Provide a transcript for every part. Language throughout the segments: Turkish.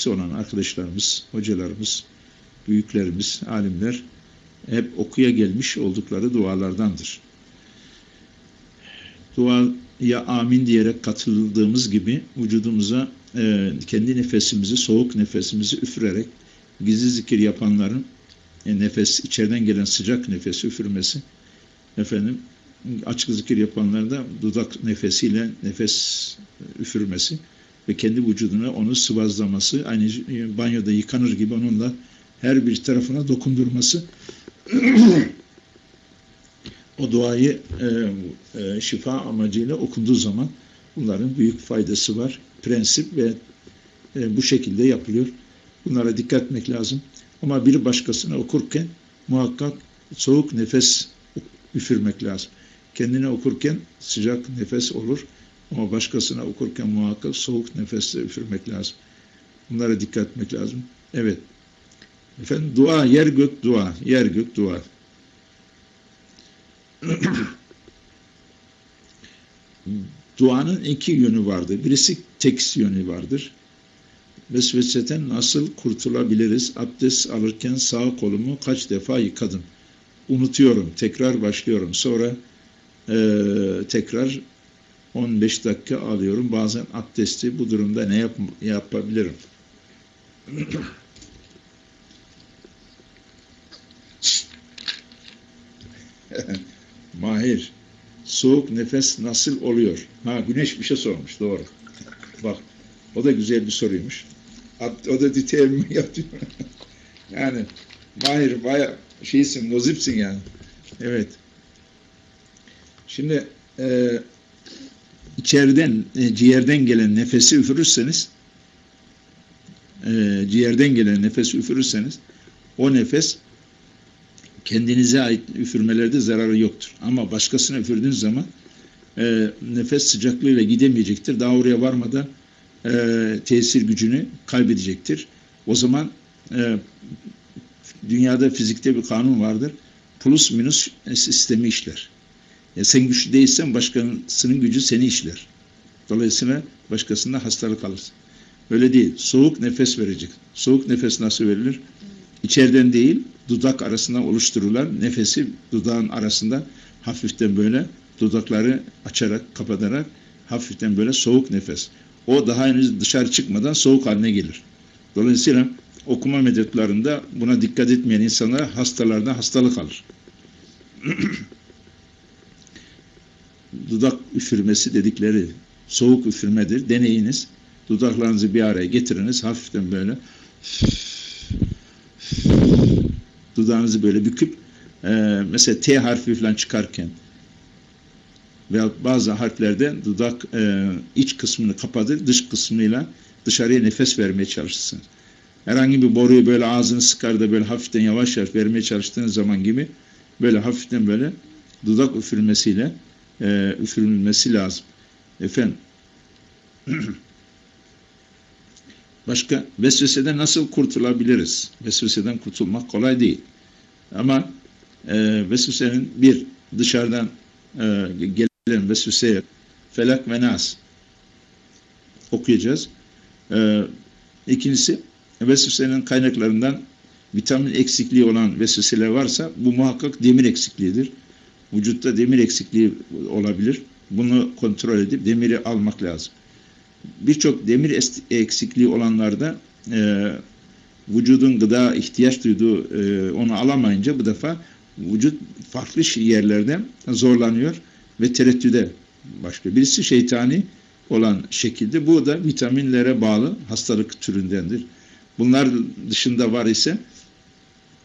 etkisi olan arkadaşlarımız, hocalarımız, büyüklerimiz, alimler hep okuya gelmiş oldukları dualardandır. Duaya amin diyerek katıldığımız gibi vücudumuza e, kendi nefesimizi, soğuk nefesimizi üfürerek gizli zikir yapanların e, nefes, içeriden gelen sıcak nefesi üfürmesi, efendim açık zikir yapanların da dudak nefesiyle nefes üfürmesi ve kendi vücuduna onu sıvazlaması, aynı banyoda yıkanır gibi onunla her bir tarafına dokundurması o duayı e, e, şifa amacıyla okunduğu zaman bunların büyük faydası var. Prensip ve e, bu şekilde yapılıyor. Bunlara dikkat etmek lazım. Ama bir başkasına okurken muhakkak soğuk nefes üfürmek lazım. Kendine okurken sıcak nefes olur. Ama başkasına okurken muhakkak soğuk nefesle üfürmek lazım. Bunlara dikkat etmek lazım. Evet. Efendim dua, yer gök dua, yer gök dua. Duanın iki yönü vardır. Birisi tekst yönü vardır. Vesveseden nasıl kurtulabiliriz? Abdest alırken sağ kolumu kaç defa yıkadım? Unutuyorum, tekrar başlıyorum. Sonra e, tekrar 15 dakika alıyorum. Bazen abdesti bu durumda ne yap yapabilirim? Mahir, soğuk nefes nasıl oluyor? Ha güneş bir şey sormuş, doğru. Bak, o da güzel bir soruymuş. O da teyemmüm yapıyor. yani Mahir baya şeysin, nozipsin yani. Evet. Şimdi e, içeriden, e, ciğerden gelen nefesi üfürürseniz e, ciğerden gelen nefesi üfürürseniz o nefes kendinize ait üfürmelerde zararı yoktur. Ama başkasına üfürdüğünüz zaman e, nefes sıcaklığıyla gidemeyecektir. Daha oraya varmadan e, tesir gücünü kaybedecektir. O zaman e, dünyada fizikte bir kanun vardır. Plus minus sistemi işler. Ya sen güçlü değilsen başkasının gücü seni işler. Dolayısıyla başkasında hastalık alırsın. Öyle değil. Soğuk nefes verecek. Soğuk nefes nasıl verilir? İçeriden değil, dudak arasında oluşturulan nefesi dudağın arasında hafiften böyle dudakları açarak, kapatarak hafiften böyle soğuk nefes. O daha henüz dışarı çıkmadan soğuk haline gelir. Dolayısıyla okuma metotlarında buna dikkat etmeyen insanlar hastalardan hastalık alır. Dudak üfürmesi dedikleri soğuk üfürmedir. Deneyiniz. Dudaklarınızı bir araya getiriniz. Hafiften böyle dudağınızı böyle büküp e, mesela T harfi falan çıkarken veya bazı harflerde dudak e, iç kısmını kapatır, dış kısmıyla dışarıya nefes vermeye çalışırsınız. Herhangi bir boruyu böyle ağzını sıkar da böyle hafiften yavaş yavaş vermeye çalıştığınız zaman gibi böyle hafiften böyle dudak üfürmesiyle e, üfürülmesi lazım. Efendim Başka vesveseden nasıl kurtulabiliriz? Vesveseden kurtulmak kolay değil. Ama e, vesvesenin bir dışarıdan e, gelen vesveseye felak ve nas okuyacağız. E, ikincisi vesvesenin kaynaklarından vitamin eksikliği olan vesveseler varsa bu muhakkak demir eksikliğidir. Vücutta demir eksikliği olabilir. Bunu kontrol edip demiri almak lazım birçok demir eksikliği olanlarda e, vücudun gıda ihtiyaç duyduğu e, onu alamayınca bu defa vücut farklı yerlerde zorlanıyor ve tereddüde başlıyor. Birisi şeytani olan şekilde bu da vitaminlere bağlı hastalık türündendir. Bunlar dışında var ise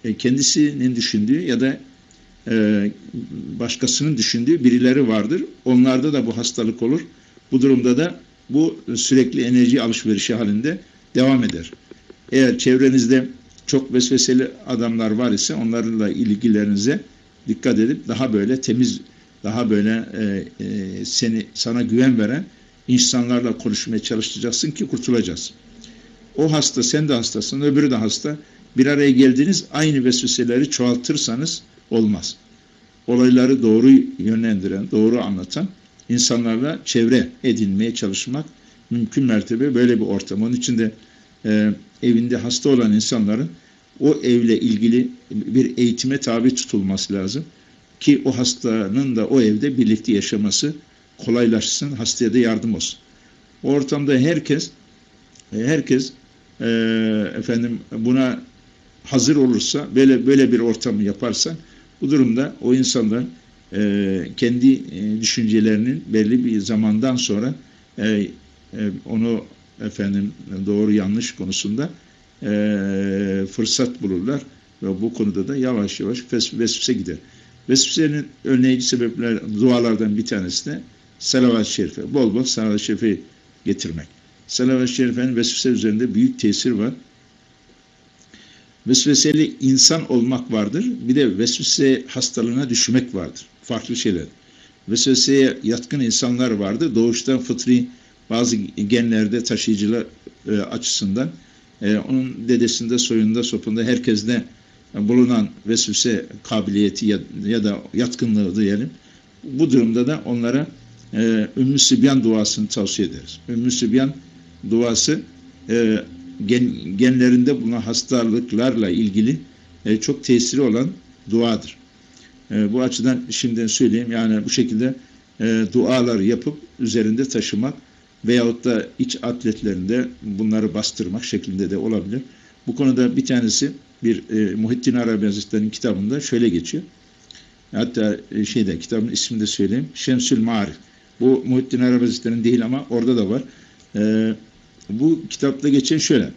e, kendisinin düşündüğü ya da e, başkasının düşündüğü birileri vardır. Onlarda da bu hastalık olur. Bu durumda da bu sürekli enerji alışverişi halinde devam eder. Eğer çevrenizde çok vesveseli adamlar var ise onlarla ilgilerinize dikkat edip daha böyle temiz, daha böyle e, e, seni sana güven veren insanlarla konuşmaya çalışacaksın ki kurtulacağız. O hasta, sen de hastasın, öbürü de hasta. Bir araya geldiğiniz aynı vesveseleri çoğaltırsanız olmaz. Olayları doğru yönlendiren, doğru anlatan insanlarla çevre edinmeye çalışmak mümkün mertebe böyle bir ortam. Onun için de e, evinde hasta olan insanların o evle ilgili bir eğitime tabi tutulması lazım. Ki o hastanın da o evde birlikte yaşaması kolaylaşsın, hastaya da yardım olsun. O ortamda herkes herkes e, efendim buna hazır olursa, böyle böyle bir ortamı yaparsa bu durumda o insanlar e, kendi e, düşüncelerinin belli bir zamandan sonra e, e, onu efendim doğru yanlış konusunda e, fırsat bulurlar ve bu konuda da yavaş yavaş vesvese gider. Vesvesenin önleyici sebepler dualardan bir tanesi de salavat-ı şerife. Bol bol salavat-ı şerife getirmek. Salavat-ı şerifenin vesvese üzerinde büyük tesir var. Vesveseli insan olmak vardır. Bir de vesvese hastalığına düşmek vardır. Farklı şeyler. Vesveseye yatkın insanlar vardır. Doğuştan fıtri bazı genlerde taşıyıcılar e, açısından e, onun dedesinde, soyunda, sopunda herkeste bulunan vesvese kabiliyeti ya, ya da yatkınlığı diyelim. Bu durumda da onlara e, Ümmü Sibyan duasını tavsiye ederiz. Ümmü Sibyan duası e, gen, genlerinde bulunan hastalıklarla ilgili e, çok tesiri olan duadır. E, bu açıdan şimdiden söyleyeyim yani bu şekilde e, dualar yapıp üzerinde taşımak veyahut da iç atletlerinde bunları bastırmak şeklinde de olabilir. Bu konuda bir tanesi bir e, Muhittin Arabi Hazretleri'nin kitabında şöyle geçiyor. Hatta e, şeyde kitabın ismini de söyleyeyim. Şemsül Marif. Bu Muhittin Arabi Hazretleri'nin değil ama orada da var. E, bu kitapta geçen şöyle.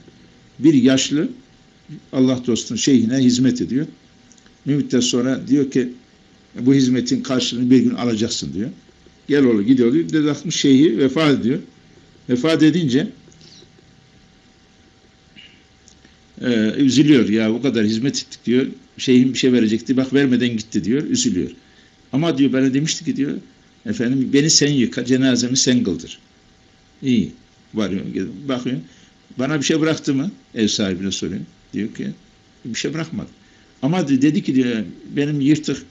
Bir yaşlı Allah dostunun şeyhine hizmet ediyor. Bir müddet sonra diyor ki bu hizmetin karşılığını bir gün alacaksın diyor. Gel oğlu gidiyor diyor. Dedakmış şeyhi vefat ediyor. Vefat edince e, üzülüyor ya bu kadar hizmet ettik diyor. Şeyhim bir şey verecekti bak vermeden gitti diyor. Üzülüyor. Ama diyor bana demişti ki diyor efendim beni sen yıka cenazemi sen kıldır. İyi. Varıyor, bakıyor. Bana bir şey bıraktı mı? Ev sahibine soruyor. Diyor ki bir şey bırakmadı. Ama dedi ki diyor benim yırtık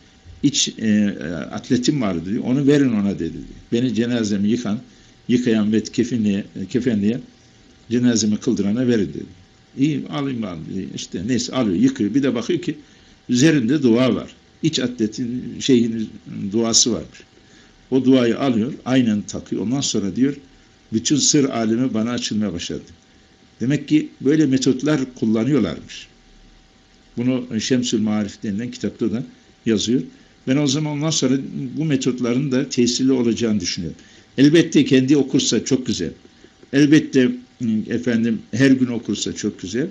iç e, atletim vardı diyor. Onu verin ona dedi. Diyor. Beni cenazemi yıkan, yıkayan ve kefenliye, kefenliye cenazemi kıldırana verin dedi. İyi alayım ben işte neyse alıyor yıkıyor. Bir de bakıyor ki üzerinde dua var. İç atletin şeyin duası varmış. O duayı alıyor, aynen takıyor. Ondan sonra diyor bütün sır alemi bana açılmaya başladı. Demek ki böyle metotlar kullanıyorlarmış. Bunu Şemsül Marif denilen kitapta da yazıyor. Ben o zaman ondan sonra bu metotların da tesirli olacağını düşünüyorum. Elbette kendi okursa çok güzel. Elbette efendim her gün okursa çok güzel.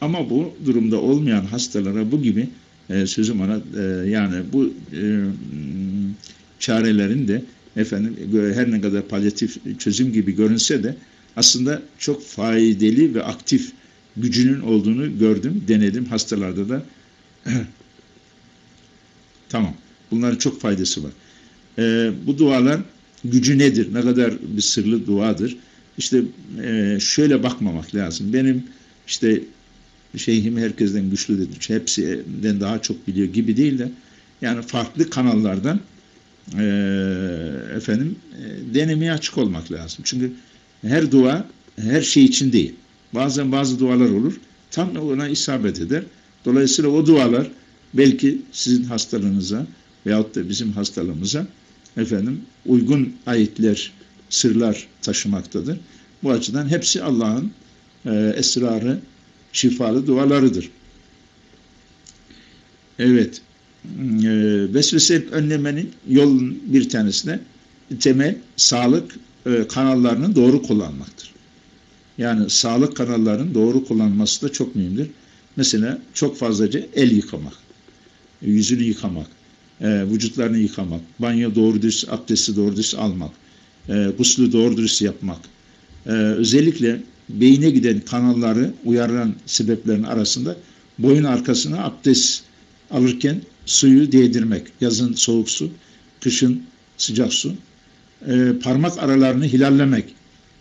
Ama bu durumda olmayan hastalara bu gibi e, sözüm ona e, yani bu e, çarelerin de efendim her ne kadar palyatif çözüm gibi görünse de aslında çok faydalı ve aktif gücünün olduğunu gördüm, denedim hastalarda da. tamam. Bunların çok faydası var. Ee, bu dualar gücü nedir? Ne kadar bir sırlı duadır? İşte e, şöyle bakmamak lazım. Benim işte şeyhim herkesten güçlüdür. Hepsinden daha çok biliyor gibi değil de yani farklı kanallardan e, efendim e, denemeye açık olmak lazım. Çünkü her dua her şey için değil. Bazen bazı dualar olur. Tam ona isabet eder. Dolayısıyla o dualar belki sizin hastalığınıza veyahut da bizim hastalığımıza efendim uygun ayetler, sırlar taşımaktadır. Bu açıdan hepsi Allah'ın e, esrarı, şifalı dualarıdır. Evet vesvese önlemenin yolun bir tanesine temel sağlık e, kanallarının doğru kullanmaktır. Yani sağlık kanallarının doğru kullanması da çok mühimdir. Mesela çok fazlaca el yıkamak, yüzünü yıkamak, e, vücutlarını yıkamak, banyo doğru dürüst, abdesti doğru dürüst almak, e, guslü doğru dürüst yapmak. E, özellikle beyine giden kanalları uyaran sebeplerin arasında boyun arkasına abdest alırken suyu değdirmek. Yazın soğuk su, kışın sıcak su. E, parmak aralarını hilallemek.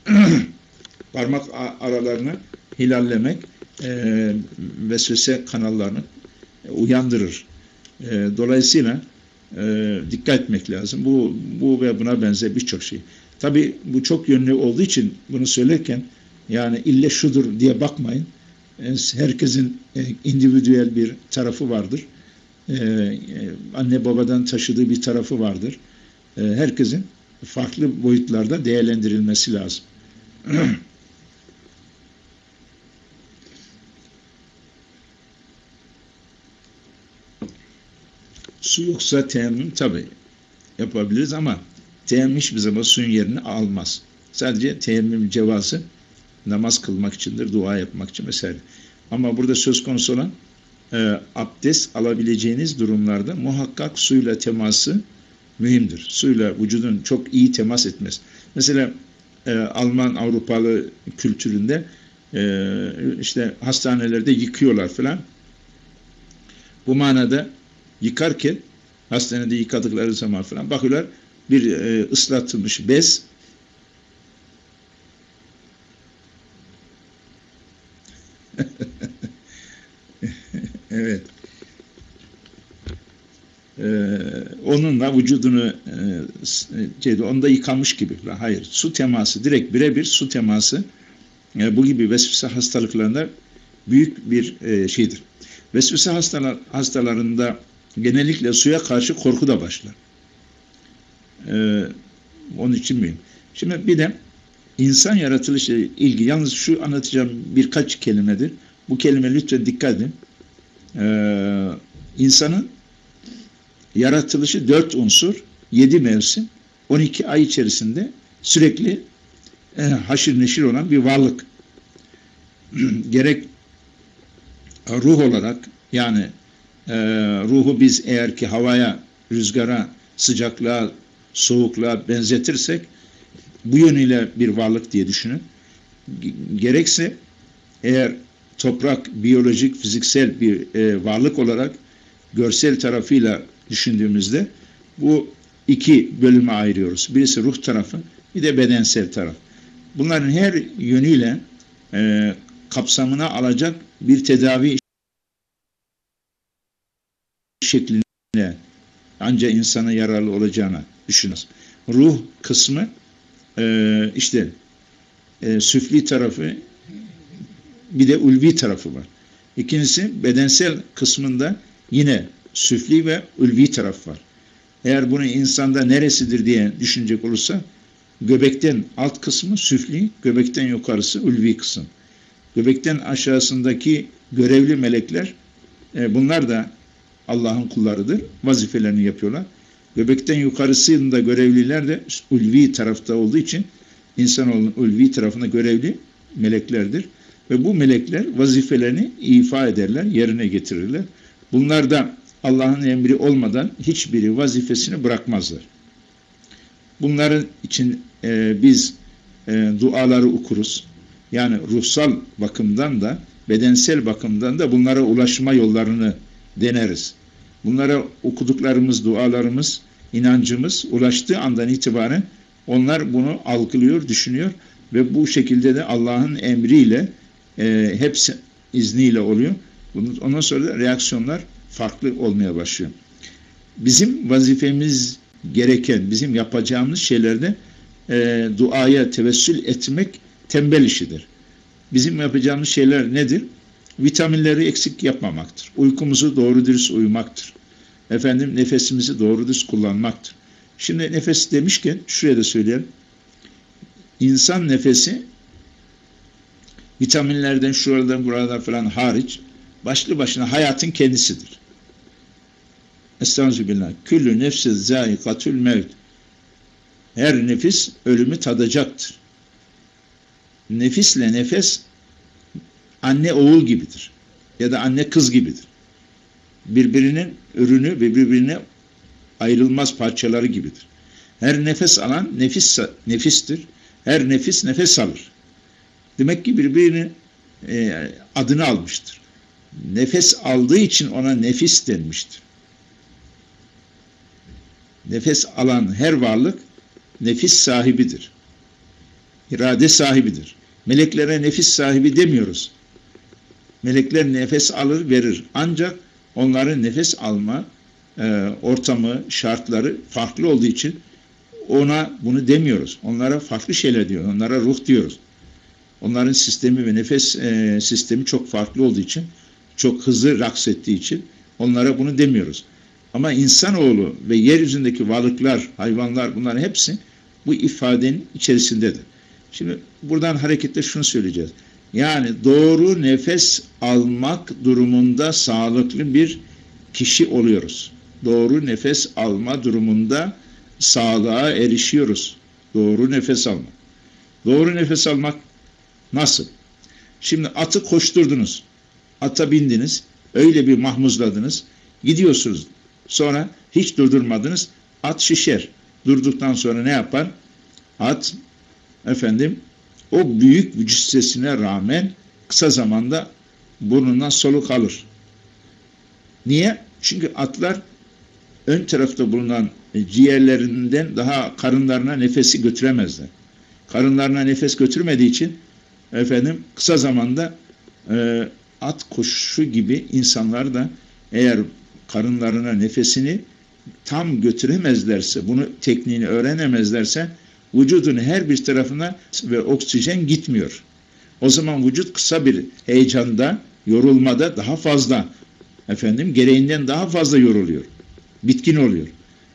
parmak aralarını hilallemek e, vesvese kanallarını uyandırır. E, dolayısıyla e, dikkat etmek lazım. Bu, bu ve buna benzer birçok şey. Tabi bu çok yönlü olduğu için bunu söylerken yani ille şudur diye bakmayın. E, herkesin e, individüel bir tarafı vardır. E, anne babadan taşıdığı bir tarafı vardır. Herkesin farklı boyutlarda değerlendirilmesi lazım. Su yoksa teyemmüm tabi yapabiliriz ama teyemmüm hiçbir zaman suyun yerini almaz. Sadece teyemmüm cevası namaz kılmak içindir, dua yapmak için vesaire. Ama burada söz konusu olan e, abdest alabileceğiniz durumlarda muhakkak suyla teması mühimdir. Suyla vücudun çok iyi temas etmez. Mesela e, Alman Avrupalı kültüründe e, işte hastanelerde yıkıyorlar falan. Bu manada yıkarken hastanede yıkadıkları zaman falan bakıyorlar bir e, ıslatılmış bez evet. Ee, onunla vücudunu e, şeyde, onda yıkamış gibi. Hayır. Su teması direkt birebir su teması e, bu gibi vesvese hastalıklarında büyük bir e, şeydir. Vesvese hastalar, hastalarında genellikle suya karşı korku da başlar. Ee, onun için miyim? Şimdi bir de insan yaratılışı ilgi. Yalnız şu anlatacağım birkaç kelimedir. Bu kelime lütfen dikkat edin. Ee, insanın yaratılışı dört unsur, yedi mevsim, 12 ay içerisinde sürekli e, haşır neşir olan bir varlık. Gerek ruh olarak yani e, ruhu biz eğer ki havaya, rüzgara, sıcaklığa, soğukluğa benzetirsek bu yönüyle bir varlık diye düşünün. Gerekse eğer toprak biyolojik, fiziksel bir e, varlık olarak görsel tarafıyla düşündüğümüzde bu iki bölüme ayırıyoruz. Birisi ruh tarafı, bir de bedensel taraf. Bunların her yönüyle e, kapsamına alacak bir tedavi şeklinde ancak insana yararlı olacağını düşünürüz. Ruh kısmı e, işte e, süfli tarafı bir de ulvi tarafı var. İkincisi bedensel kısmında yine süfli ve ulvi taraf var. Eğer bunu insanda neresidir diye düşünecek olursa göbekten alt kısmı süfli, göbekten yukarısı ulvi kısım. Göbekten aşağısındaki görevli melekler e, bunlar da Allah'ın kullarıdır. Vazifelerini yapıyorlar. Göbekten yukarısında görevliler de ulvi tarafta olduğu için insanoğlunun ulvi tarafında görevli meleklerdir. Ve bu melekler vazifelerini ifa ederler, yerine getirirler. Bunlar da Allah'ın emri olmadan hiçbiri vazifesini bırakmazlar. Bunların için e, biz e, duaları okuruz. Yani ruhsal bakımdan da bedensel bakımdan da bunlara ulaşma yollarını deneriz. Bunlara okuduklarımız, dualarımız, inancımız ulaştığı andan itibaren onlar bunu algılıyor, düşünüyor ve bu şekilde de Allah'ın emriyle e, hepsi izniyle oluyor. Ondan sonra da reaksiyonlar farklı olmaya başlıyor. Bizim vazifemiz gereken, bizim yapacağımız şeylerde e, duaya tevessül etmek tembel işidir. Bizim yapacağımız şeyler nedir? Vitaminleri eksik yapmamaktır. Uykumuzu doğru dürüst uyumaktır. Efendim nefesimizi doğru dürüst kullanmaktır. Şimdi nefes demişken şuraya da söyleyelim. İnsan nefesi vitaminlerden şuradan buradan falan hariç başlı başına hayatın kendisidir. Estağfirullah. Küllü nefsi zâikatül mevt. Her nefis ölümü tadacaktır. Nefisle nefes anne oğul gibidir. Ya da anne kız gibidir. Birbirinin ürünü ve birbirine ayrılmaz parçaları gibidir. Her nefes alan nefis nefistir. Her nefis nefes alır. Demek ki birbirini e, adını almıştır. Nefes aldığı için ona nefis denmiştir. Nefes alan her varlık nefis sahibidir. İrade sahibidir. Meleklere nefis sahibi demiyoruz. Melekler nefes alır verir. Ancak onların nefes alma e, ortamı, şartları farklı olduğu için ona bunu demiyoruz. Onlara farklı şeyler diyor. Onlara ruh diyoruz. Onların sistemi ve nefes e, sistemi çok farklı olduğu için, çok hızlı raks ettiği için onlara bunu demiyoruz. Ama insanoğlu ve yeryüzündeki varlıklar, hayvanlar bunların hepsi bu ifadenin içerisindedir. Şimdi buradan hareketle şunu söyleyeceğiz. Yani doğru nefes almak durumunda sağlıklı bir kişi oluyoruz. Doğru nefes alma durumunda sağlığa erişiyoruz. Doğru nefes almak. Doğru nefes almak nasıl? Şimdi atı koşturdunuz. Ata bindiniz. Öyle bir mahmuzladınız. Gidiyorsunuz. Sonra hiç durdurmadınız. At şişer. Durduktan sonra ne yapar? At efendim o büyük cüssesine rağmen kısa zamanda burnundan soluk alır. Niye? Çünkü atlar ön tarafta bulunan ciğerlerinden daha karınlarına nefesi götüremezler. Karınlarına nefes götürmediği için efendim kısa zamanda e, at koşuşu gibi insanlar da eğer karınlarına nefesini tam götüremezlerse, bunu tekniğini öğrenemezlerse vücudun her bir tarafına ve oksijen gitmiyor. O zaman vücut kısa bir heyecanda, yorulmada daha fazla efendim gereğinden daha fazla yoruluyor. Bitkin oluyor.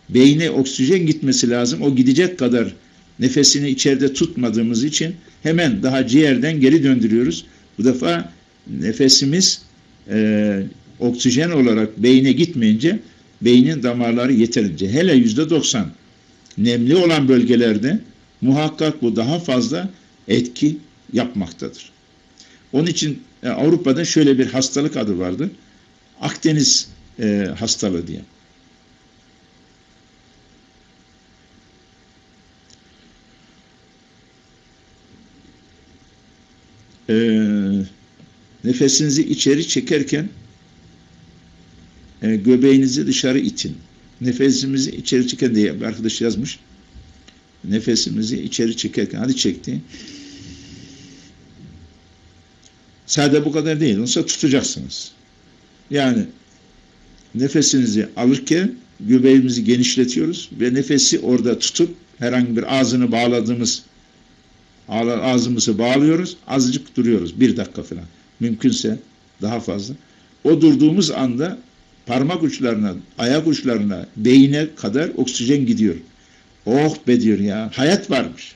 Beyne oksijen gitmesi lazım. O gidecek kadar nefesini içeride tutmadığımız için hemen daha ciğerden geri döndürüyoruz. Bu defa nefesimiz e, oksijen olarak beyne gitmeyince beynin damarları yeterince hele yüzde doksan nemli olan bölgelerde muhakkak bu daha fazla etki yapmaktadır. Onun için e, Avrupa'da şöyle bir hastalık adı vardı. Akdeniz e, hastalığı diye. E, nefesinizi içeri çekerken e, göbeğinizi dışarı itin. Nefesimizi içeri çeken diye bir arkadaş yazmış. Nefesimizi içeri çekerken hadi çekti. Sade bu kadar değil. Olsa tutacaksınız. Yani nefesinizi alırken göbeğimizi genişletiyoruz ve nefesi orada tutup herhangi bir ağzını bağladığımız ağzımızı bağlıyoruz. Azıcık duruyoruz. Bir dakika falan. Mümkünse daha fazla. O durduğumuz anda parmak uçlarına, ayak uçlarına, beyine kadar oksijen gidiyor. Oh be diyor ya. Hayat varmış.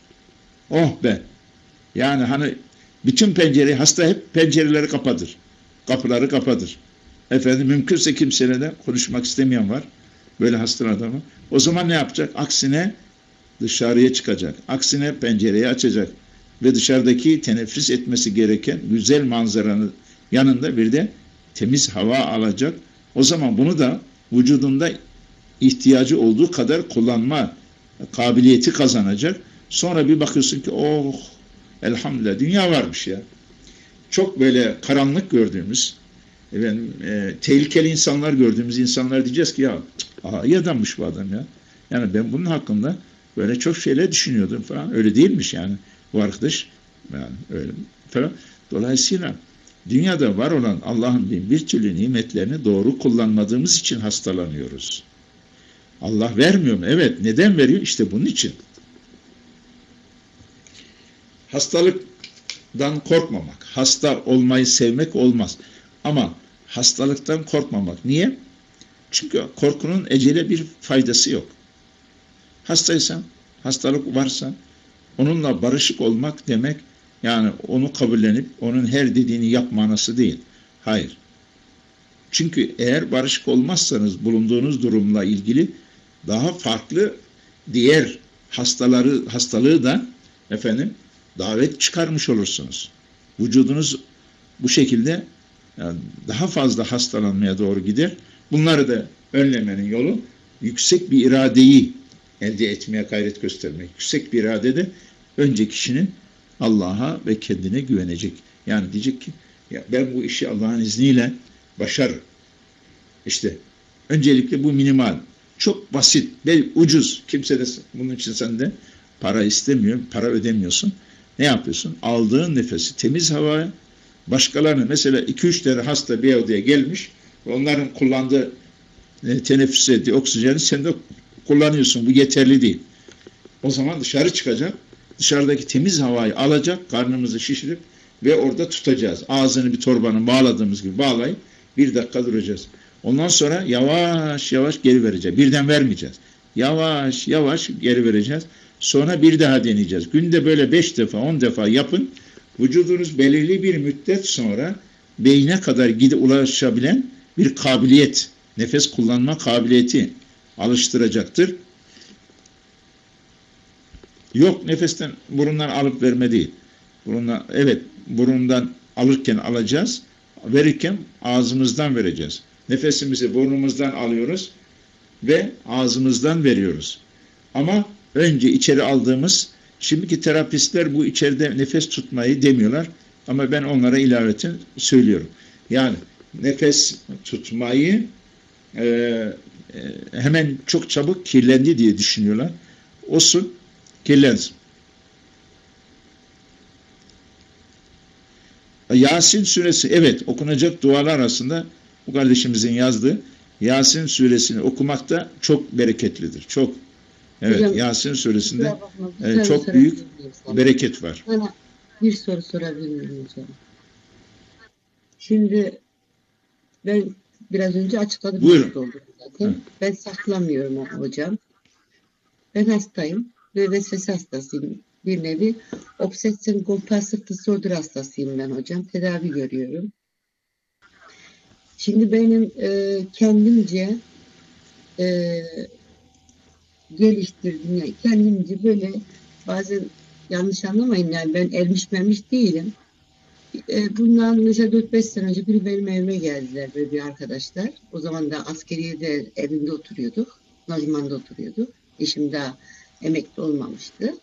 Oh be. Yani hani bütün pencere, hasta hep pencereleri kapatır. Kapıları kapatır. Efendim mümkünse kimseyle de konuşmak istemeyen var. Böyle hasta adamı. O zaman ne yapacak? Aksine dışarıya çıkacak. Aksine pencereyi açacak. Ve dışarıdaki teneffüs etmesi gereken güzel manzaranın yanında bir de temiz hava alacak. O zaman bunu da vücudunda ihtiyacı olduğu kadar kullanma kabiliyeti kazanacak. Sonra bir bakıyorsun ki oh elhamdülillah dünya varmış ya. Çok böyle karanlık gördüğümüz efendim, e, tehlikeli insanlar gördüğümüz insanlar diyeceğiz ki ya iyi adammış bu adam ya. Yani ben bunun hakkında böyle çok şeyler düşünüyordum falan. Öyle değilmiş yani bu arkadaş. Yani öyle falan. Dolayısıyla dünyada var olan Allah'ın bin bir türlü nimetlerini doğru kullanmadığımız için hastalanıyoruz. Allah vermiyor mu? Evet. Neden veriyor? İşte bunun için. Hastalıktan korkmamak. Hasta olmayı sevmek olmaz. Ama hastalıktan korkmamak. Niye? Çünkü korkunun ecele bir faydası yok. Hastaysan, hastalık varsa onunla barışık olmak demek yani onu kabullenip onun her dediğini yap manası değil. Hayır. Çünkü eğer barışık olmazsanız bulunduğunuz durumla ilgili daha farklı diğer hastaları hastalığı da efendim davet çıkarmış olursunuz. Vücudunuz bu şekilde yani daha fazla hastalanmaya doğru gider. Bunları da önlemenin yolu yüksek bir iradeyi elde etmeye gayret göstermek. Yüksek bir irade de önce kişinin Allah'a ve kendine güvenecek. Yani diyecek ki ya ben bu işi Allah'ın izniyle başarırım. İşte öncelikle bu minimal. Çok basit ve ucuz. Kimse de bunun için sende para istemiyor, para ödemiyorsun. Ne yapıyorsun? Aldığın nefesi temiz havaya başkalarını mesela 2-3 tane hasta bir odaya gelmiş onların kullandığı e, teneffüs ettiği oksijeni sen de kullanıyorsun. Bu yeterli değil. O zaman dışarı çıkacak dışarıdaki temiz havayı alacak, karnımızı şişirip ve orada tutacağız. Ağzını bir torbanın bağladığımız gibi bağlayıp bir dakika duracağız. Ondan sonra yavaş yavaş geri vereceğiz. Birden vermeyeceğiz. Yavaş yavaş geri vereceğiz. Sonra bir daha deneyeceğiz. Günde böyle beş defa, on defa yapın. Vücudunuz belirli bir müddet sonra beyne kadar gide ulaşabilen bir kabiliyet, nefes kullanma kabiliyeti alıştıracaktır. Yok nefesten burundan alıp verme değil. Burundan, evet burundan alırken alacağız, verirken ağzımızdan vereceğiz. Nefesimizi burnumuzdan alıyoruz ve ağzımızdan veriyoruz. Ama önce içeri aldığımız, şimdiki terapistler bu içeride nefes tutmayı demiyorlar ama ben onlara ilaveten söylüyorum. Yani nefes tutmayı e, hemen çok çabuk kirlendi diye düşünüyorlar. Olsun, kirlensin. Yasin suresi evet okunacak dualar arasında bu kardeşimizin yazdığı Yasin suresini okumakta çok bereketlidir. Çok. Evet Hocam, Yasin suresinde e, çok büyük bereket var. Bir soru sorabilir miyim hocam? Şimdi ben biraz önce açıkladım. Buyurun. zaten. Ben saklamıyorum hocam. Ben hastayım ve vesvese hastasıyım. Bir nevi obsesyon kompulsif disorder hastasıyım ben hocam. Tedavi görüyorum. Şimdi benim e, kendimce e, geliştirdim. Yani kendimce böyle bazen yanlış anlamayın yani ben ermiş mermiş değilim. E, bundan mesela 4-5 sene önce biri benim evime geldiler böyle bir arkadaşlar. O zaman da askeriyede evinde oturuyorduk. Lojmanda oturuyorduk. Eşim daha emekli olmamıştı.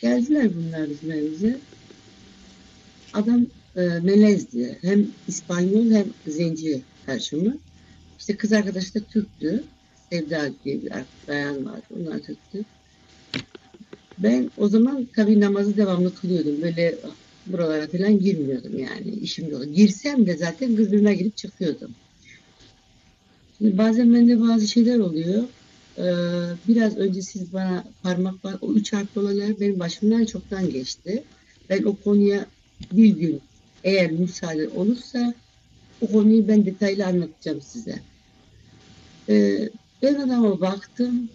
Geldiler bunlar bizim evimize. Adam e, melezdi. Hem İspanyol hem zenci karşımı. İşte kız arkadaşı da Türktü. Sevda diye bir bayan vardı. Onlar Türktü. Ben o zaman tabii namazı devamlı kılıyordum. Böyle buralara falan girmiyordum yani. işim yok. Girsem de zaten gırgırına girip çıkıyordum. Şimdi bazen bende bazı şeyler oluyor. Ee, biraz önce siz bana parmak var. O üç harfli olaylar benim başımdan çoktan geçti. Ben o konuya bir gün eğer müsaade olursa o konuyu ben detaylı anlatacağım size. Ee, ben adama baktım.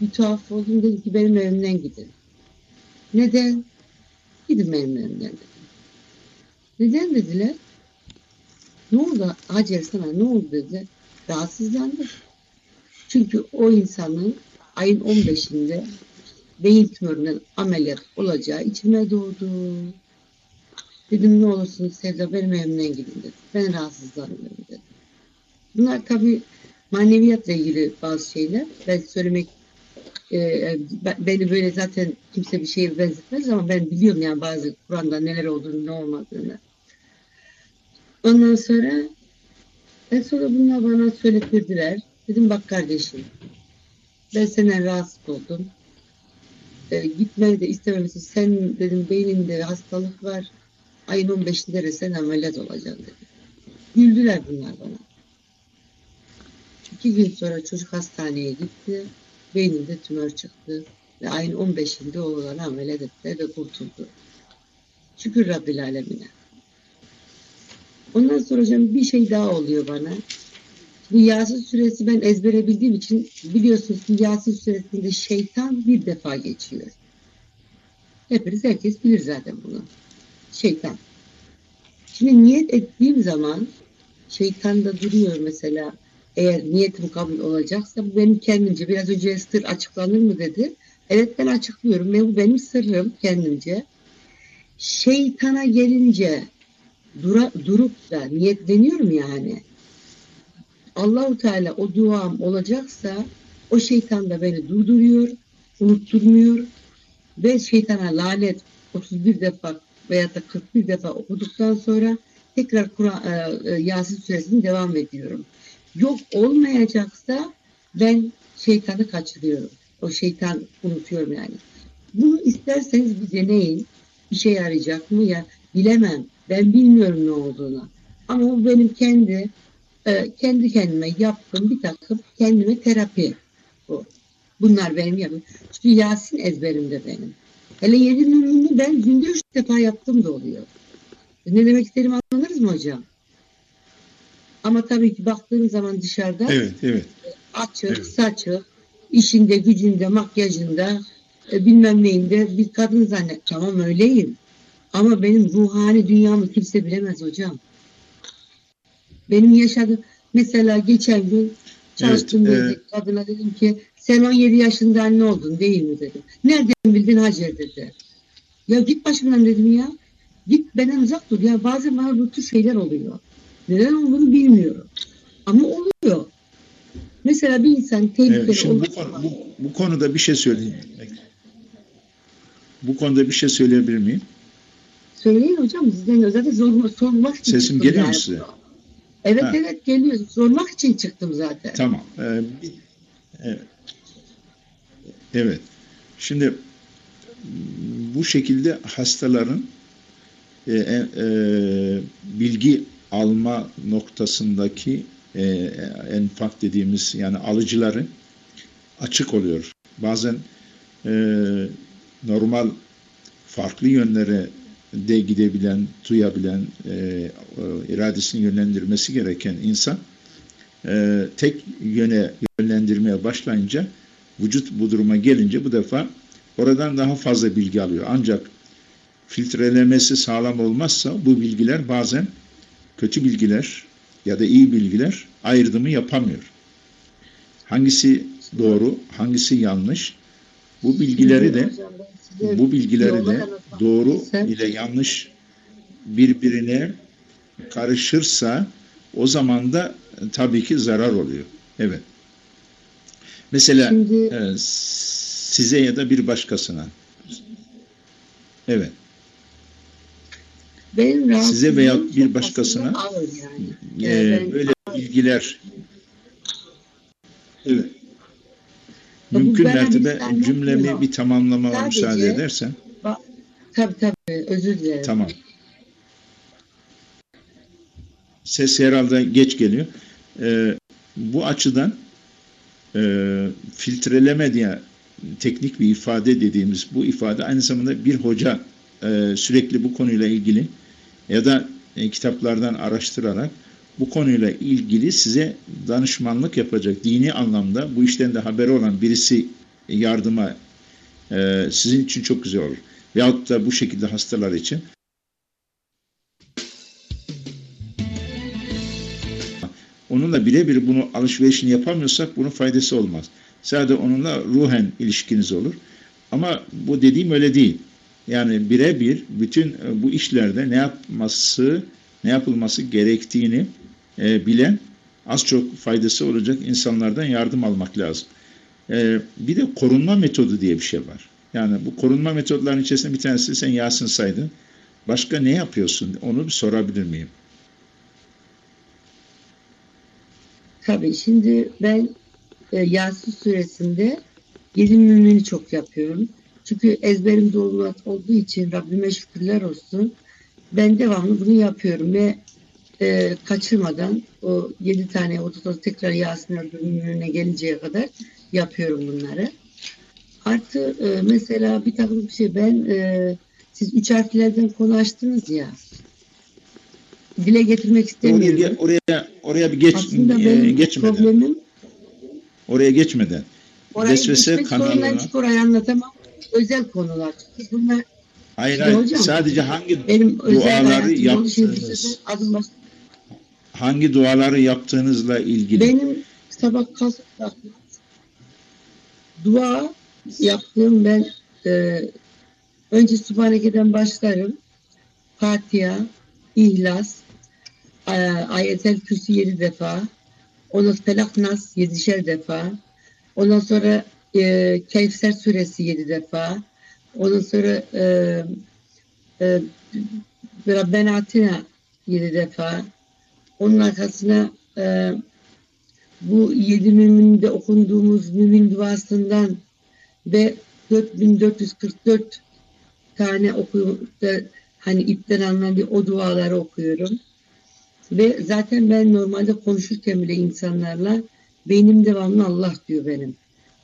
Bir tuhaf oldum. Dedim ki benim evimden gidin. Neden? Gidin benim evimden. Neden dediler? Ne oldu Hacer sana ne oldu dedi. Rahatsızlandım. Çünkü o insanın ayın 15'inde beyin tümöründen ameliyat olacağı içime doğdu. Dedim ne olursun Sevda benim evimden gidin dedi. Ben rahatsızlanıyorum dedi. Bunlar tabii maneviyatla ilgili bazı şeyler. Ben söylemek e, ben- beni böyle zaten kimse bir şeye benzetmez ama ben biliyorum yani bazı Kur'an'da neler olduğunu ne olmadığını. Ondan sonra en sonra bunlar bana söyletirdiler. Dedim bak kardeşim ben senden rahatsız oldum. E, gitmeyi de istememişsin. Sen dedim beyninde hastalık var. Ayın 15'inde de sen ameliyat olacaksın dedi. Güldüler bunlar bana. İki gün sonra çocuk hastaneye gitti. Beyninde tümör çıktı. Ve ayın 15'inde oğlanı ameliyat etti ve kurtuldu. Şükür Rabbil Alemine. Ondan sonra hocam bir şey daha oluyor bana. Bu Yasin suresi ben ezbere bildiğim için biliyorsunuz ki Yasin suresinde şeytan bir defa geçiyor. Hepiniz herkes bilir zaten bunu. Şeytan. Şimdi niyet ettiğim zaman şeytan da duruyor mesela eğer niyetim kabul olacaksa bu benim kendimce biraz önce sır açıklanır mı dedi. Evet ben açıklıyorum ve bu benim sırrım kendimce. Şeytana gelince dura, durup da niyetleniyorum yani. Allahu Teala o duam olacaksa o şeytan da beni durduruyor, unutturmuyor ve şeytana lanet 31 defa veya da 41 defa okuduktan sonra tekrar Kur'an e, e, Yasin suresini devam ediyorum. Yok olmayacaksa ben şeytanı kaçırıyorum. O şeytan unutuyorum yani. Bunu isterseniz bir deneyin. İşe yarayacak mı ya bilemem. Ben bilmiyorum ne olduğunu. Ama bu benim kendi e, kendi kendime yaptığım bir takım kendime terapi bu. Bunlar benim yapım. Çünkü Yasin ezberimde benim. Hele yedi mümini ben günde üç defa yaptım da oluyor. Ne demek istediğimi anladınız mı hocam? Ama tabii ki baktığın zaman dışarıda Evet, evet. açık, Evet. saçık, işinde, gücünde, makyajında, e, bilmem neyinde bir kadın zannet. Tamam öyleyim. Ama benim ruhani dünyamı kimse bilemez hocam. Benim yaşadığım, mesela geçen gün çalıştığım Evet, bir kadına dedim ki sen 17 yaşında anne oldun değil mi dedim. Nereden bildin Hacer dedi. Ya git başımdan dedim ya. Git benden uzak dur. Ya bazen bana bu tür şeyler oluyor. Neden olduğunu bilmiyorum. Ama oluyor. Mesela bir insan tehlikeli Evet, şimdi bu, konu- bu, bu konuda bir şey söyleyeyim. Bu konuda bir şey söyleyebilir miyim? Söyleyin hocam sizden zaten zor, sormak için Sesim geliyor mu size? Evet Ha. evet geliyor. Sormak için çıktım zaten. Tamam. Ee, evet. Evet. Şimdi bu şekilde hastaların e, e, e, bilgi alma noktasındaki e, enfak dediğimiz yani alıcıları açık oluyor. Bazen e, normal farklı yönlere de gidebilen, duyabilen, e, e, iradesini yönlendirmesi gereken insan e, tek yöne yönlendirmeye başlayınca vücut bu duruma gelince bu defa oradan daha fazla bilgi alıyor. Ancak filtrelemesi sağlam olmazsa bu bilgiler bazen kötü bilgiler ya da iyi bilgiler ayrımı yapamıyor. Hangisi doğru, hangisi yanlış? Bu bilgileri de bu bilgileri de doğru ile yanlış birbirine karışırsa o zaman da e, tabii ki zarar oluyor. Evet. Mesela Şimdi e, size ya da bir başkasına. Evet. Benim size veya bir başkasına ağır yani. e, ben- böyle bilgiler Evet. Mümkün mertebe cümlemi bir tamamlamama Sadece- müsaade edersen. Tabii tabii özür dilerim. Tamam. Ses herhalde geç geliyor. Ee, bu açıdan e, filtreleme diye teknik bir ifade dediğimiz bu ifade aynı zamanda bir hoca e, sürekli bu konuyla ilgili ya da e, kitaplardan araştırarak bu konuyla ilgili size danışmanlık yapacak dini anlamda bu işten de haberi olan birisi yardıma e, sizin için çok güzel olur. Veyahut da bu şekilde hastalar için onunla birebir bunu alışverişini yapamıyorsak bunun faydası olmaz. Sadece onunla ruhen ilişkiniz olur. Ama bu dediğim öyle değil. Yani birebir bütün e, bu işlerde ne yapması, ne yapılması gerektiğini e, bilen az çok faydası olacak insanlardan yardım almak lazım. E, bir de korunma metodu diye bir şey var. Yani bu korunma metodlarının içerisinde bir tanesi sen Yasin saydın. Başka ne yapıyorsun? Onu bir sorabilir miyim? Tabii şimdi ben e, Yasin suresinde yedi mümini çok yapıyorum. Çünkü ezberim doğru olduğu için Rabbime şükürler olsun. Ben devamlı bunu yapıyorum ve e, kaçırmadan o yedi tane otoda tekrar Yasin öldürümüne gelinceye kadar yapıyorum bunları. Artı e, mesela bir takım bir şey ben e, siz üç harflerden konu açtınız ya dile getirmek Oraya, istemiyorum. ge- oraya oraya bir geç Aslında e, geçmeden. problemim Oraya geçmeden. orayı Vesvese kanalına. çünkü orayı anlatamam. Özel konular. Çünkü bunlar Hayır, Şimdi hayır. hocam, sadece hangi benim Duaları yaptığınız- adım hangi duaları yaptığınızla ilgili. Benim sabah kalkıp dua yaptığım ben e, önce Sübhaneke'den başlarım. Fatiha, İhlas, e, Ayetel Kürsü yedi defa, ondan Felak Nas yedişer defa, ondan sonra e, Kevser Suresi yedi defa, ondan sonra e, e, Rabbena Atina yedi defa, onun arkasına e, bu yedi müminde okunduğumuz mümin duasından ve 4444 tane okuyup hani ipten bir o duaları okuyorum. Ve zaten ben normalde konuşurken bile insanlarla beynim devamlı Allah diyor benim.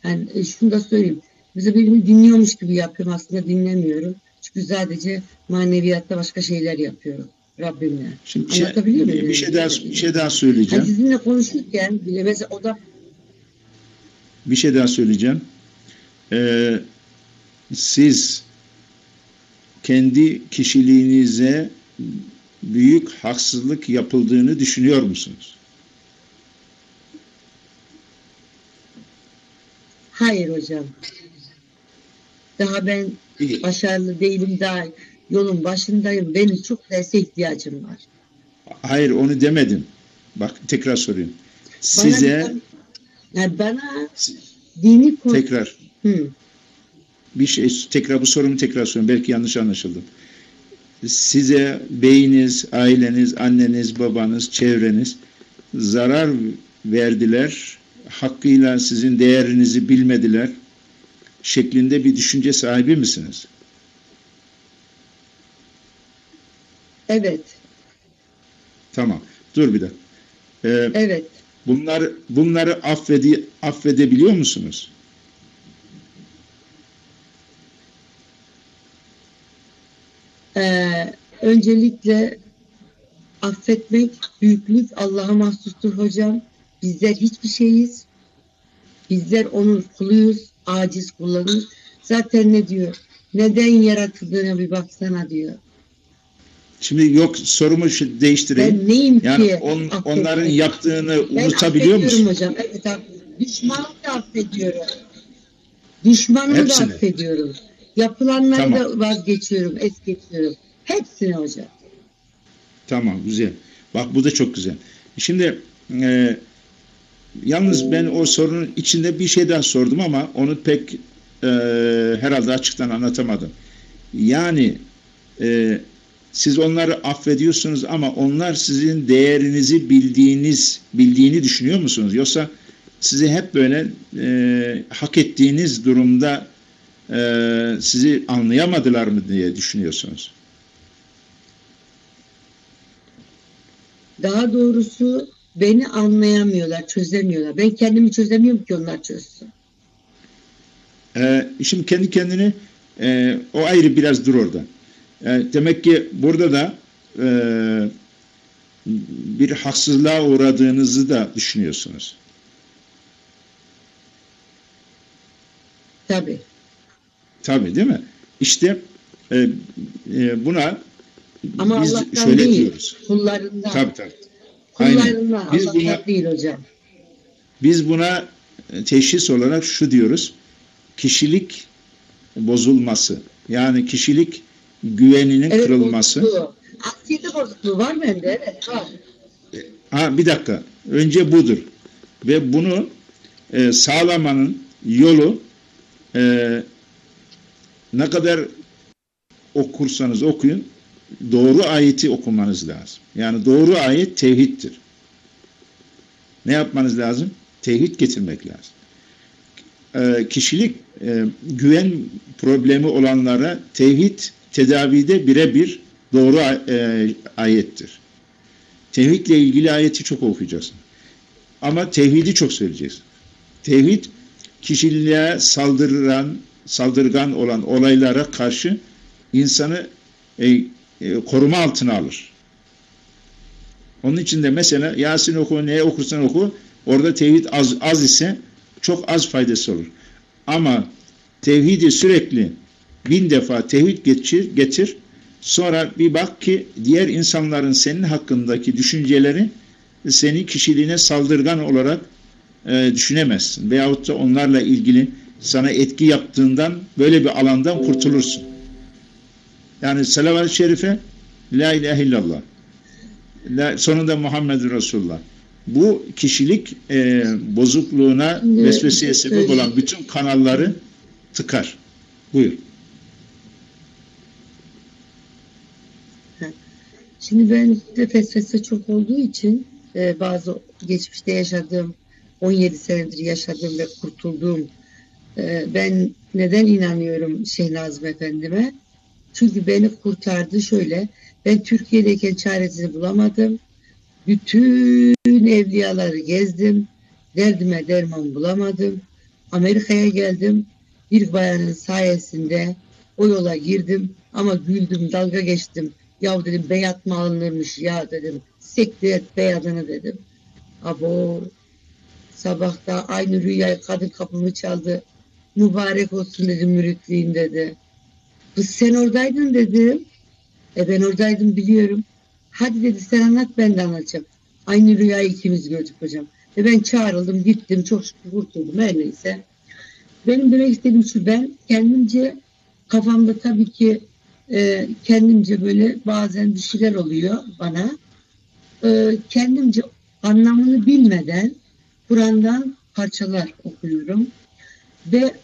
Yani e, şunu da söyleyeyim. Bize birimi dinliyormuş gibi yapıyorum. Aslında dinlemiyorum. Çünkü sadece maneviyatta başka şeyler yapıyorum. Rabbimle. Şimdi bir şey, Anlatabiliyor muyum? bir şey daha bir şey daha Yani söyleyeceğim. sizinle konuşurken bile mesela o da Bir şey daha söyleyeceğim. Ee, siz kendi kişiliğinize büyük haksızlık yapıldığını düşünüyor musunuz? Hayır hocam. Daha ben İyi. başarılı değilim. Daha yolun başındayım. Benim çok derse ihtiyacım var. Hayır onu demedim. Bak tekrar. Bana, Size yani bana dini konu... tekrar Hı. bir şey tekrar bu sorumu tekrar soruyorum. Belki yanlış anlaşıldı. Size beyiniz, aileniz, anneniz, babanız, çevreniz zarar verdiler. Hakkıyla sizin değerinizi bilmediler. Şeklinde bir düşünce sahibi misiniz? Evet, Tamam. Dur bir dakika. Ee, evet. bunlar bunları affedi, affedebiliyor musunuz? Ee, öncelikle affetmek, büyüklük Allah'a mahsustur hocam. Bizler hiçbir şeyiz. Bizler onun kuluyuz, aciz kullarız. Zaten ne diyor? Neden yaratıldığına bir baksana diyor. Şimdi yok sorumu şu değiştireyim. Ben neyim Yani ki? on- affetmek? onların yaptığını Ben unutabiliyor musun? hocam. Evet. Düşmanımı da affediyorum. Düşmanımı Hepsini. da affediyorum. Yapılanları Tamam. da vazgeçiyorum, es geçiyorum. Hepsini hocam. Tamam güzel. Bak bu da çok güzel. Şimdi e, yalnız ben o sorunun içinde bir şey daha sordum ama onu pek e, herhalde açıktan anlatamadım. Yani e, siz onları affediyorsunuz ama onlar sizin değerinizi bildiğiniz bildiğini düşünüyor musunuz? Yoksa sizi hep böyle e, hak ettiğiniz durumda e, sizi anlayamadılar mı diye düşünüyorsunuz? Daha doğrusu beni anlayamıyorlar, çözemiyorlar. Ben kendimi çözemiyorum ki onlar çözsün. Ee, şimdi kendi kendini e, o ayrı biraz dur orada. E, demek ki burada da e, bir haksızlığa uğradığınızı da düşünüyorsunuz. Tabii. Tabii değil mi? İşte e, e, buna Ama biz Allah'tan şöyle değil, diyoruz. kullarından. Tabii tabii. Aynen. Kullarından, Biz buna- değil hocam. Biz buna e, teşhis olarak şu diyoruz. Kişilik bozulması. Yani kişilik güveninin Evet, kırılması. bozukluğu. Anksiyete bozukluğu var bende, evet var. Ha bir dakika. Önce budur. Ve bunu e, sağlamanın yolu e, ne kadar okursanız okuyun doğru ayeti okumanız lazım. Yani doğru ayet tevhiddir. Ne yapmanız lazım? Tevhid getirmek lazım. E, kişilik e, güven problemi olanlara tevhid tedavide birebir doğru e, ayettir. Tevhidle ilgili ayeti çok okuyacaksın. Ama tevhidi çok söyleyeceksin. Tevhid kişiliğe saldıran, saldırgan olan olaylara karşı insanı e, e, koruma altına alır. Onun için de mesela Yasin oku, neye okursan oku, orada tevhid az, az ise çok az faydası olur. Ama tevhidi sürekli bin defa tevhid getir, getir Sonra bir bak ki diğer insanların senin hakkındaki düşünceleri senin kişiliğine saldırgan olarak e, düşünemezsin. Veyahut da onlarla ilgili sana etki yaptığından böyle bir alandan kurtulursun. Yani salavat-ı şerife La ilahe illallah. La, sonunda Muhammed Resulullah. Bu kişilik e, bozukluğuna vesveseye sebep olan bütün kanalları tıkar. Buyur. Şimdi ben de fesfese çok olduğu için e, bazı geçmişte yaşadığım 17 senedir yaşadığım ve kurtulduğum e, ben neden inanıyorum Şeyh Nazım Efendime? Çünkü beni kurtardı şöyle. Ben Türkiye'deyken çaresini bulamadım. Bütün evliyaları gezdim. Derdime derman bulamadım. Amerika'ya geldim. Bir bayanın sayesinde o yola girdim ama güldüm, dalga geçtim. Ya dedim beyat mı alınırmış ya dedim. Sektir et beyadını dedim. Abo sabahta aynı rüyayı kadın kapımı çaldı. Mübarek olsun dedim müritliğin dedi. Kız sen oradaydın dedim. E ben oradaydım biliyorum. Hadi dedi sen anlat ben de anlatacağım. Aynı rüyayı ikimiz gördük hocam. Ve ben çağrıldım gittim çok şükür kurtuldum her neyse. Benim demek istediğim şu ben kendimce kafamda tabii ki e, kendimce böyle bazen bir şeyler oluyor bana. E, kendimce anlamını bilmeden Kur'an'dan parçalar okuyorum. Ve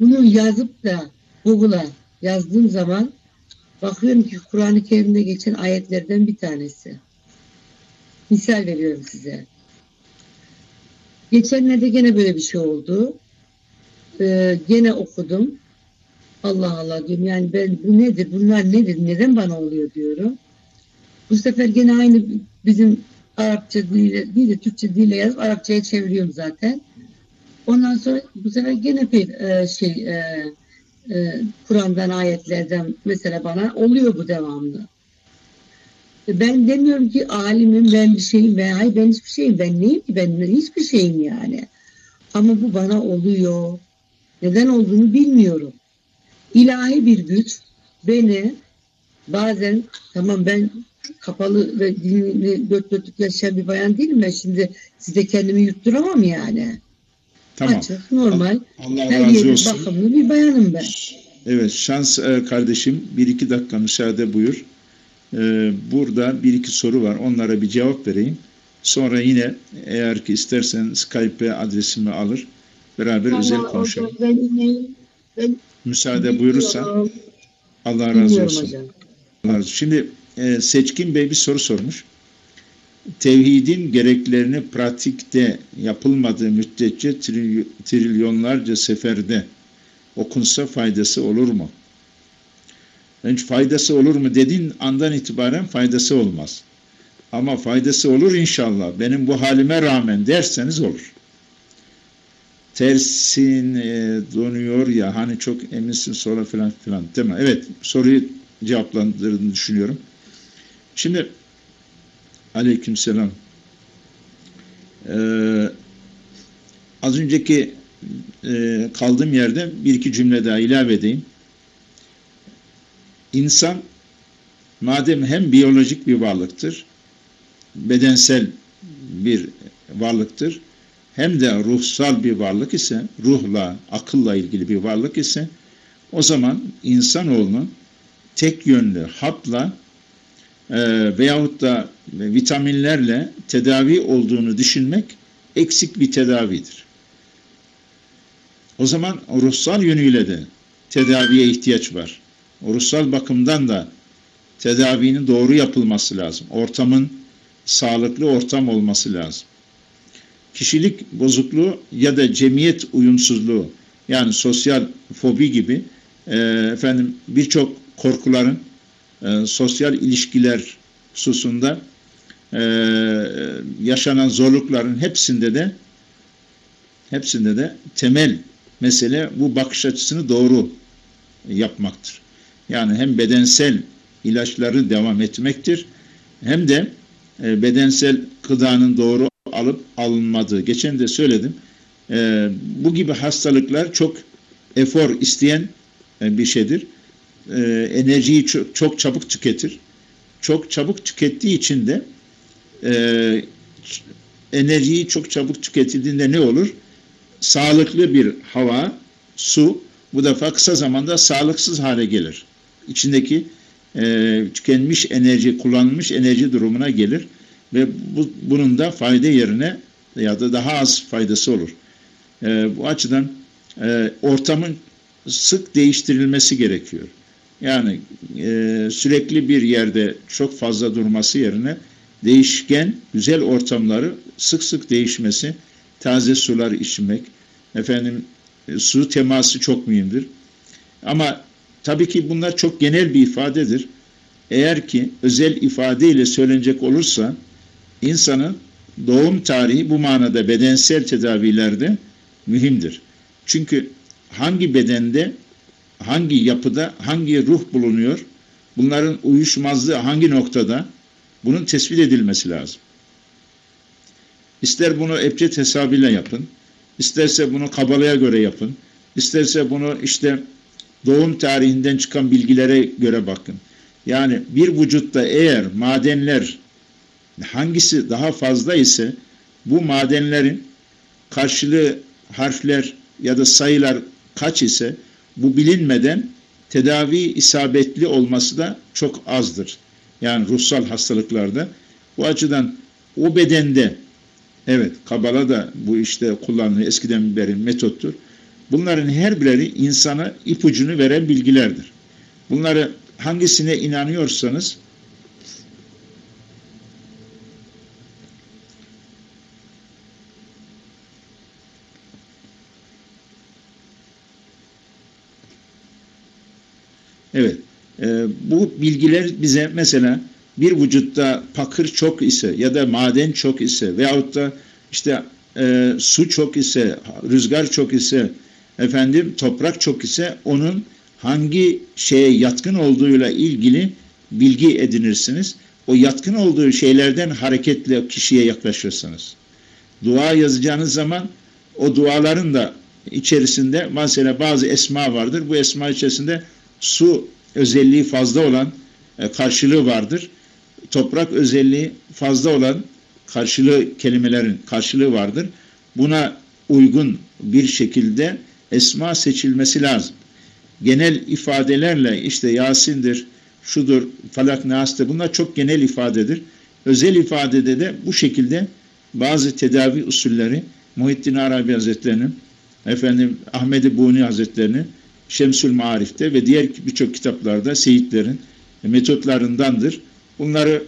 bunu yazıp da Google'a yazdığım zaman bakıyorum ki Kur'an-ı Kerim'de geçen ayetlerden bir tanesi. Misal veriyorum size. Geçenlerde gene böyle bir şey oldu. Ee, gene okudum. Allah Allah diyorum yani ben bu nedir bunlar nedir neden bana oluyor diyorum. Bu sefer gene aynı bizim Arapça diliyle değil de Türkçe diliyle yazıp Arapçaya çeviriyorum zaten. Ondan sonra bu sefer gene bir e, şey e, e, Kur'an'dan ayetlerden mesela bana oluyor bu devamlı. E, Ben demiyorum ki alimim ben bir şeyim ben hayır ben hiçbir şeyim ben neyim ki ben hiçbir şeyim yani. Ama bu bana oluyor. Neden olduğunu bilmiyorum. İlahi bir güç beni bazen tamam ben kapalı ve dinini dört dörtlük yaşayan bir bayan değilim ben şimdi size kendimi yutturamam yani. Tamam. Açık, normal, Allah her razı olsun. bakımlı bir bayanım ben. Evet, şans e, kardeşim bir iki dakika müsaade buyur. E, burada bir iki soru var. Onlara bir cevap vereyim. Sonra yine eğer ki istersen Skype adresimi alır. Beraber özel Ama konuşalım. hocam Ben ineyim. Ben Müsaade buyurursan. Allah razı olsun. hocam. Allah razı olsun. Şimdi e, Seçkin Bey bir soru sormuş. Tevhidin gereklerini pratikte yapılmadığı müddetçe trily- trilyonlarca seferde okunsa faydası olur mu? Önce faydası olur mu dediğin andan itibaren faydası olmaz. Ama faydası olur inşallah. Benim bu halime rağmen derseniz olur. Tersin e, donuyor ya hani çok eminsin sonra filan filan değil mi? Evet soruyu cevaplandırdığını düşünüyorum. Şimdi aleykümselam. Ee, az önceki e, kaldığım yerde bir iki cümle daha ilave edeyim. İnsan madem hem biyolojik bir varlıktır, bedensel bir varlıktır, hem de ruhsal bir varlık ise, ruhla, akılla ilgili bir varlık ise, o zaman insanoğlunun tek yönlü hapla e, veyahut da vitaminlerle tedavi olduğunu düşünmek eksik bir tedavidir. O zaman ruhsal yönüyle de tedaviye ihtiyaç var. O ruhsal bakımdan da tedavinin doğru yapılması lazım. Ortamın sağlıklı ortam olması lazım. Kişilik bozukluğu ya da cemiyet uyumsuzluğu yani sosyal fobi gibi e, efendim birçok korkuların e, sosyal ilişkiler hususunda e, yaşanan zorlukların hepsinde de hepsinde de temel mesele bu bakış açısını doğru yapmaktır. Yani hem bedensel ilaçları devam etmektir hem de e, bedensel gıdanın doğru alıp alınmadığı. Geçen de söyledim. E, bu gibi hastalıklar çok efor isteyen e, bir şeydir. E, enerjiyi çok, çok çabuk tüketir. Çok çabuk tükettiği için de e, enerjiyi çok çabuk tüketildiğinde ne olur? Sağlıklı bir hava, su bu defa kısa zamanda sağlıksız hale gelir. İçindeki e, tükenmiş enerji, kullanılmış enerji durumuna gelir ve bu, bunun da fayda yerine ya da daha az faydası olur. E, bu açıdan e, ortamın sık değiştirilmesi gerekiyor. Yani e, sürekli bir yerde çok fazla durması yerine değişken, güzel ortamları sık sık değişmesi, taze sular içmek, efendim e, su teması çok mühimdir. Ama tabii ki bunlar çok genel bir ifadedir. Eğer ki özel ifadeyle söylenecek olursa insanın doğum tarihi bu manada bedensel tedavilerde mühimdir. Çünkü hangi bedende, hangi yapıda, hangi ruh bulunuyor, bunların uyuşmazlığı hangi noktada, bunun tespit edilmesi lazım. İster bunu ebced hesabıyla yapın, isterse bunu kabalaya göre yapın, isterse bunu işte doğum tarihinden çıkan bilgilere göre bakın. Yani bir vücutta eğer madenler hangisi daha fazla ise bu madenlerin karşılığı harfler ya da sayılar kaç ise bu bilinmeden tedavi isabetli olması da çok azdır. Yani ruhsal hastalıklarda. Bu açıdan o bedende evet Kabala da bu işte kullanılan eskiden beri metottur. Bunların her birleri insana ipucunu veren bilgilerdir. Bunları hangisine inanıyorsanız Evet. E, bu bilgiler bize mesela bir vücutta pakır çok ise ya da maden çok ise veyahut da işte e, su çok ise, rüzgar çok ise, efendim toprak çok ise onun hangi şeye yatkın olduğuyla ilgili bilgi edinirsiniz. O yatkın olduğu şeylerden hareketle kişiye yaklaşırsınız. Dua yazacağınız zaman o duaların da içerisinde mesela bazı esma vardır. Bu esma içerisinde su özelliği fazla olan e, karşılığı vardır. Toprak özelliği fazla olan karşılığı kelimelerin karşılığı vardır. Buna uygun bir şekilde esma seçilmesi lazım. Genel ifadelerle işte Yasin'dir, şudur, Falak Nas'tır bunlar çok genel ifadedir. Özel ifadede de bu şekilde bazı tedavi usulleri Muhittin Arabi Hazretleri'nin, efendim Ahmed-i Buni Hazretleri'nin Şemsül Marif'te ve diğer birçok kitaplarda Seyitlerin metotlarındandır. Bunları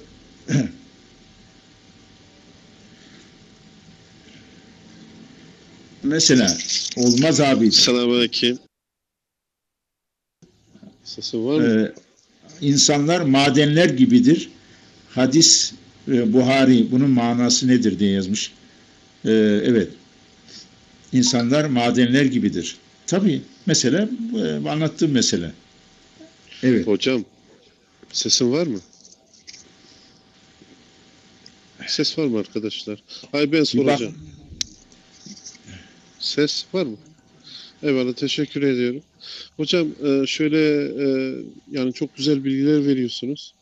mesela olmaz abi Selamünaleyküm. Sesin var mı? Ee, insanlar madenler gibidir. Hadis e, Buhari bunun manası nedir diye yazmış. Ee, evet. İnsanlar madenler gibidir. Tabii mesela bu anlattığım mesele. Evet. Hocam, sesin var mı? Ses var mı arkadaşlar? Hayır ben soracağım. Ses var mı? Eyvallah teşekkür ediyorum. Hocam e, şöyle e, yani çok güzel bilgiler veriyorsunuz.